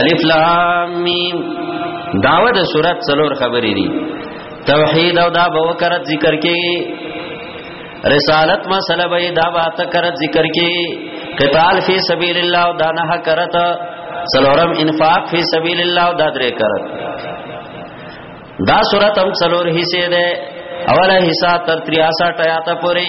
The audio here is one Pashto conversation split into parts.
الف لام میم داوه د صورت څلور خبرې دي توحید او دا به وکړه ذکر کې رسالت مسله به دا به تکرت ذکر کې قتال فی سبیل الله او دا نه کرت څلورم انفاق فی سبیل الله او دا درې کرت دا صورت هم څلور حصے ده اوله حصہ تر 63 آیات پورې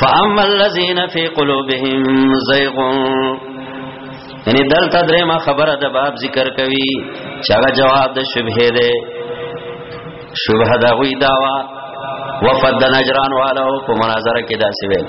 فاما الذين في قلوبهم زيغ یعنی دلته درې ما خبره د باب ذکر کوي چې هغه جواب د شبهه ده شبهه دا وی داوا وفد د نجران والو په مناظره کې دا سی ویل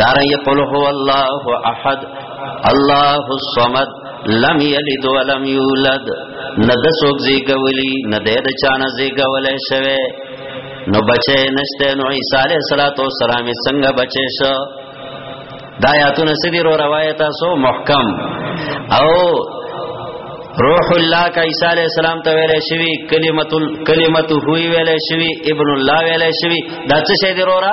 دارن یقول هو الله احد الله الصمد لم یلد ولم یولد نه د څوک زیګولی نه د چانه زیګولې شوی نو بچې نشته نو عیسی علیه السلام څنګه بچې شو دا آیاتونه سدي رو روایت سو محکم او روح الله کا عیسی علیہ السلام ته ویلې شوی کلمت کلمت هوی ویلې شوی ابن الله ویلې شوی دا څه شی دی رورا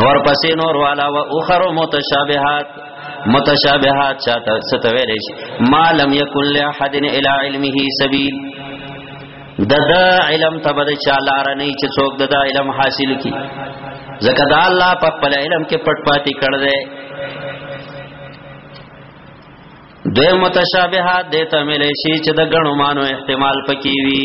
نور پسې نور والا و اخر متشابهات متشابهات چاته ستویل شي ما لم یکن لاحد الی علمه سبیل د د علم تبد چالار نه چې څوک د د علم حاصل کی زکه دا الله په خپل علم کې پټ پاتې کړ دې دوی متشابهات دیتا ملې شي چې د غنو مانو احتمال پکې وي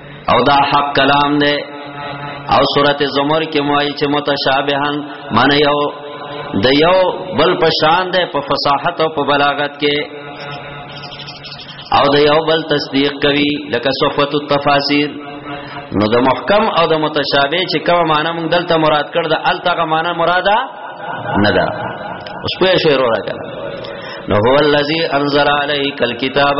او دا حق کلام دی او سورته زمر کې موایي چې متشابهن معنی یو د یو بل په شان ده په فصاحت او په بلاغت کې او د یو بل تصدیق کوي لکه صفوت التفاسیر نو د محکم او د متشابه چې کومه معنی موږ دلته مراد کړ د التغه معنی مراده نه ده اوس په شعر راکړه نو هو الذی انزل علیک الكتاب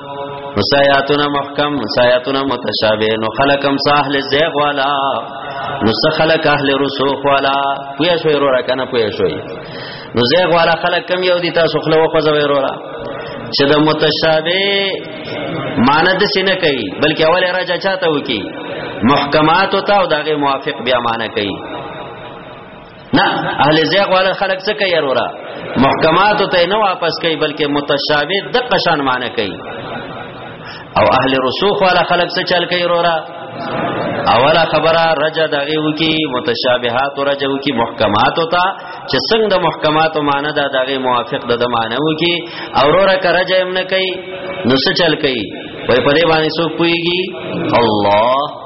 سایاتنا محکم سایاتنا متشابه نو خلقم ساحل زیغ والا نو سخلق اهل رسوخ والا پویا شوی رو را کنه پویا شوی نو زیغ والا خلق کم یو دی تاسو خلو خو زوی رو را چې د متشابه معنی د سینه کوي بلکې اول راځه چاته وکی محکمات او تا او دغه موافق بیا معنی کوي نه اهل زیغ والا خلق څه کوي ورا محکمات ته نه واپس کوي بلکې متشابه د قشان معنی کوي او اهل رسوخ والا خلق څه چل کوي ورا اوله خبره رجا دغه وکي متشابهات رجا وکي محکمات ته چې څنګه د محکمات معنی دا دغه موافق د د معنی وکي او وروره کرجا هم نه کوي نو څه چل کوي وای په دې باندې څوک پويږي الله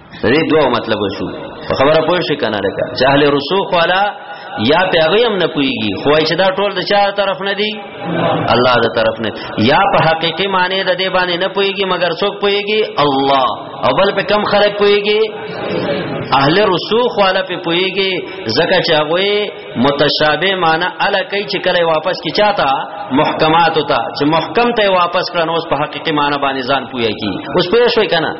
دې دوه مطلب شو په خبره پوه شي کنه لکه چې اهل رسوخ والا یا پیغه هم نه کويږي خو چې دا ټول د چا طرف نه دی الله د طرف نه یا په حقيقي معنی د دې باندې نه پويږي مګر څوک پويږي الله او بل په کم خلک پويږي اهل رسوخ والا په پويږي زکه چې هغه متشابه معنی الا کوي چې کله واپس کی چاته محکمات ہوتا چې محکم ته واپس کړنوس په حقيقي معنی باندې ځان پويږي اوس پوه شوي کنه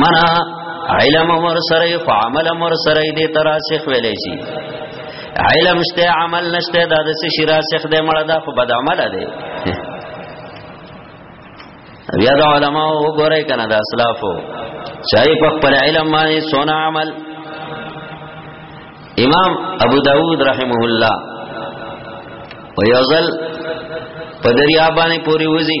منا علم مر سره خو عمل مر سره دې تراسخ ویلې شي علم شته عمل نشته دا د څه شي راسخ دې مړه دا خو بد عمل دی بیا دا علماء وګورئ کنه دا اسلافو چای په خپل علم باندې سونه عمل امام ابو داود رحمه الله ویوزل په دریا باندې پوری وځي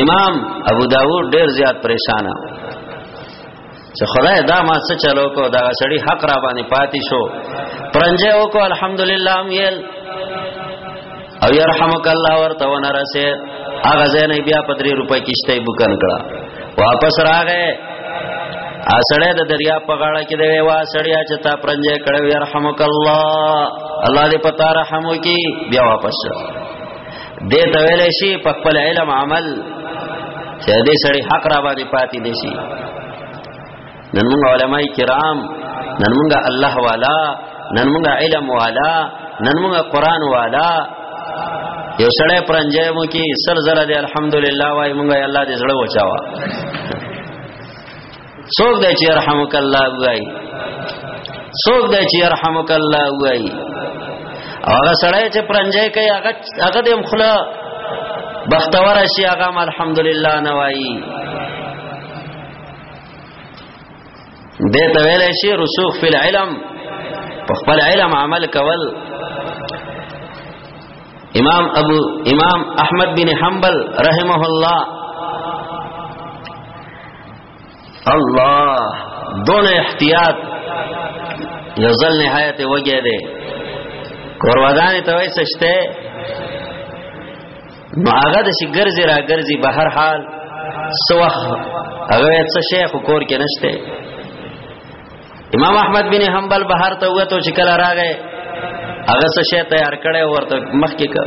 امام ابو داوود ډیر زیات پریشان چې خدای دا ما څه چلو کو دا سړی حق را باندې پاتې شو پرنجه وکړو الحمدلله ام یل او يرحمک الله ورته ونرسه هغه ځای نه بیا په 3 روپۍ کیشته بوکن کړه واپس راغې اسړې د دریا په غاړه کې دی وا سړیا چې تا پرنجې کړو يرحمک الله الله دې پتا رحم وکي بیا واپس دې ته ویل شي په خپل علم عمل چې دې سړی حق را باندې پاتې دي شي نن موږ علماي کرام نن موږ الله والا نن موږ علم والا نن موږ قران والا یو سړی پرنجای مو کې سر زره دې الحمدلله وای موږ الله دې زړه وچاوا څوک دی چې يرحمک الله وای څوک دی چې يرحمک الله وای هغه سړی چې پرنجې کوي هغه هغه د مخله بختور شي هغه الحمدلله نه وای دته ویل شي رسوخ فی العلم په خپل علم عمل کول امام ابو امام احمد بن حنبل رحمه الله الله دون احتیاط غزل نهایت وګی دی کوروادان ته وای سشته نو هغه د شګرځي را ګرځي به هر حال سوخ هغه څه شیخ کور کې نشته امام احمد بن حنبل بهر ته وته چې کله راغی هغه څه شی تیار کړي ورته مخ کې کړ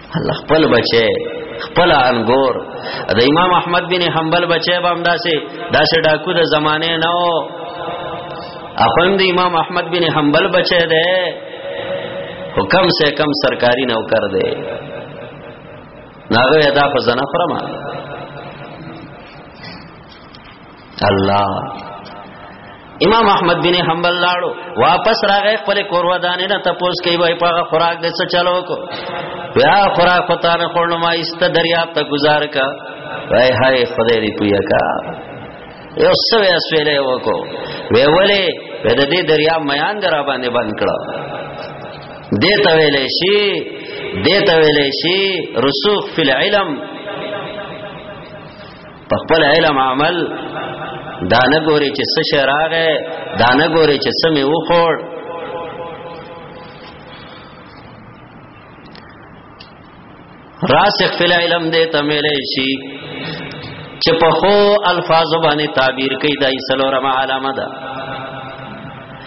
الله خپل بچي خپل انګور د امام احمد بن حنبل بچي به هم داسې داسې ډاکو د زمانه نه و اخوند امام احمد بن حنبل بچي ده حکم سے کم سرکاری نوکر ده ناغه ادا خزانه فرما الله امام احمد بن حنبل لاړو واپس راغی خپل کور ودانې نه تپوس کوي وای په خوراک د څه چلو کو بیا خوراک پتا نه خورنه ما است دریاب ته گزار کا وای هاي خدای دې پویا کا یو څه وې اسویلې وکو وی ولې په دې دریاب میان درا باندې بند کړه دې ته ویلې شي دې ته ویلې شي رسوخ فی العلم په خپل علم عمل دا نه ګوري چې څه شی راغې دا نه ګوري چې څه می وخوړ راسخ فی العلم دې تملې شي چې په خو الفاظ باندې تعبیر کوي دای سلورمه علامه ده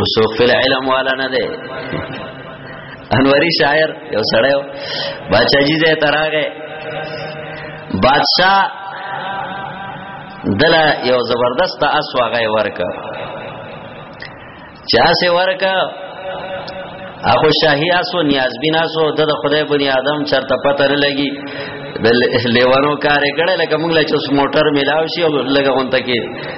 رسوخ فی العلم والا نه دی انوری شاعر یو سړی بادشاہ جی زه تراغه بادشاہ دلا یو زبردست اس واغه ورکا چا سه ورکا اخو شاهی اسو نیاز بنا سو د خدای بنی آدم چرته پته نه لګي د لیوانو کارې کړه لکه موږ له چوس موټر ملاو شي او لګه غونته کې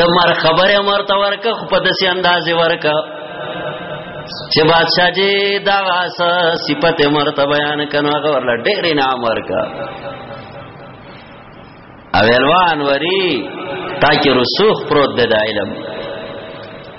د مر خبره مرته ورکه خو په داسې انداز ورکه چې بادشاہ جی دا واس صفت مرته بیان کنه هغه ورل ډېر انعام ورکا اویلوان وری تاکي رسوخ پروت د علم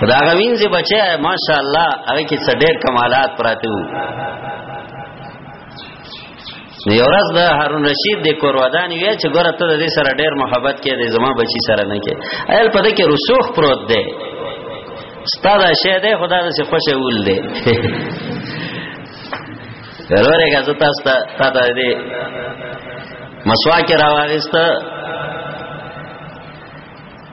خدا غوین زی بچی ماشاء الله هغه کې څه ډېر کمالات پراته وو نو یو ورځ د هارون رشید د کورودان وی چې ګوره ته د دې سره ډېر محبت کې د زما بچی سره نه کې ایل پدې کې رسوخ پروت دی ستاده شه دی خدا دې خوشې ول دی ضرورې غزه تاسو ته تا ته دې مسواک راوغست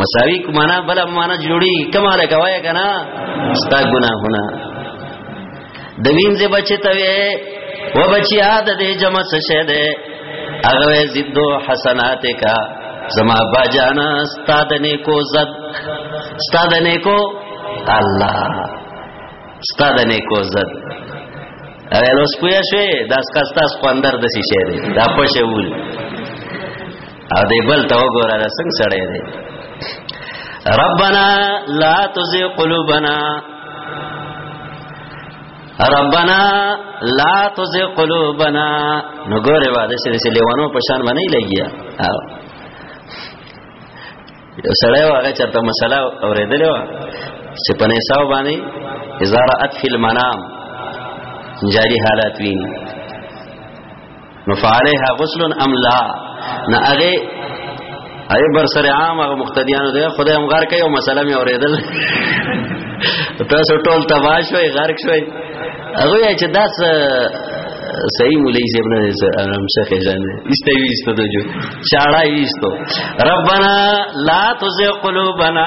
مساوی کمانا بلا مانا جوړي کماله کوي کنه ستا ګناهونه د وینځه بچی ته وې و بچی ا د دې جمع څه شه ده هغه زیدو حسنات کا زما باجانا ستا د نیکو زد ستا د نیکو الله ستا د نیکو زد اې لوس پویا شوې داس کا ستا سپندر د شي شه ده دا پښه ول او دی بل ته وګوره دا څنګه سړی دی ربنا لا تزغ قلوبنا ربنا لا تزغ قلوبنا نو ګوره واده سره سره لیوانو په شان باندې لګیا او یو سړی واغه چرته مسله اورېدلې و چې په نساو باندې ازاره ات فی المنام جاری حالات ویني نو فعليها غسل ام لا نه هغه ای بر سر عام هغه مقتدیانو دی خدای هم غر کوي او مسله مې اوریدل تاسو ټول تباش وي غرق شوي هغه چې داس صحیح مولای صاحب نه ارم شیخ جان ایسته ایسته د جو چاړه ایستو ربنا لا تزغ قلوبنا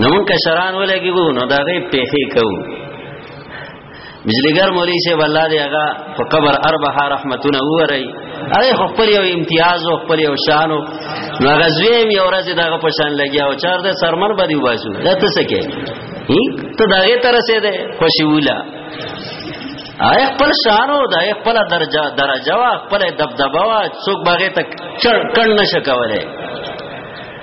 نو مونږ کشران ولګیږو نو دا غي پیخي کو بجلیګر مولوی شه والله دی هغه په قبر اربح رحمتونه وری هغه خپل یو امتیاز او خپل یو شان او هغه زویم یو ورځ دغه په شان لګیا او چار د سرمن باندې واسو دا ته څه کې ته دا غي تر سه ده خوشی ولا آیا خپل شانو دا خپل درجه درجه وا خپل دبدبه وا څوک باغې ته کڼ نشه کوله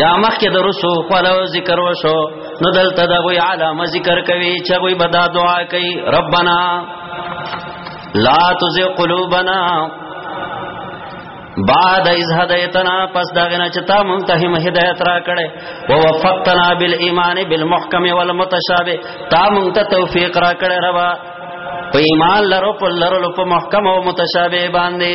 یا مخکې د رسو خپل ذکر وشو نو دلته د غوی علامه ذکر کوي چې غوی بدا دعا کوي ربنا لا تزغ قلوبنا بعد از هدایتنا پس داغه نه چتا مونږ ته هم هدایت را کړي او وفقتنا بالایمان بالمحکم والمتشابه تا مونږ ته توفیق را کړي ربا په ایمان لرو په لرو په محکم او متشابه باندې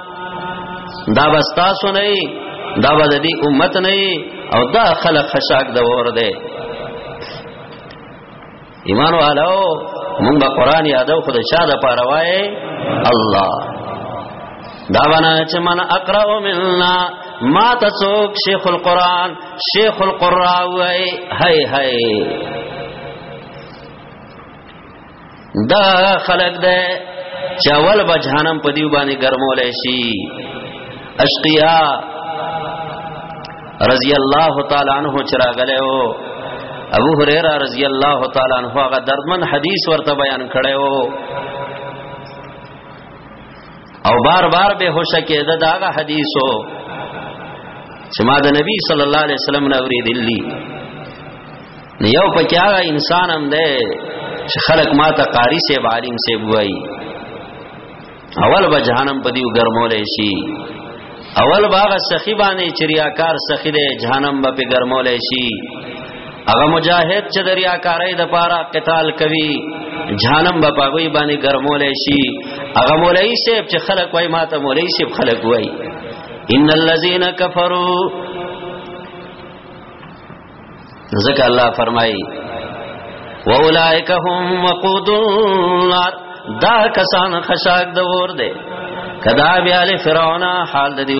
دا بستا سنئ دا به د دې امت نه او دا خلق خشاک د ور ده ایمان والو مونږ به قران یادو خو د چا د پاره وای الله دا ونه چې من اقرا منا ما تسوک شیخ القران شیخ القرا وای هاي هاي دا خلق ده چې اول به جهنم په دیو باندې ګرمول شي اشقیا رضی الله تعالی عنہ چراغله او ابو هريره رضی الله تعالی عنہ هغه دردمن حدیث ورته بیان کړو او بار بار به هوش کېده داغه حدیثو چې ما د نبی صلی الله علیه وسلم نه اوریدلی یو پکې هغه انسان هم دی چې خلک ما ته قاری سی عالم سی وای اول به جهنم په دیو ګرمول شي اول باغ سخی باندې چریاکار سخی دی جهنم به په ګرمول شي هغه مجاهد چې دریا کارای د پاره قتال کوي جهنم به پاغوي باندې ګرمول شي هغه مولای صاحب چې خلک وای ماته مولای صاحب خلک وای ان الذين كفروا ذکر الله فرمایي واولائک هم وقود النار دا کسان خشاک د ور دي کدا بیا له فرعون حال د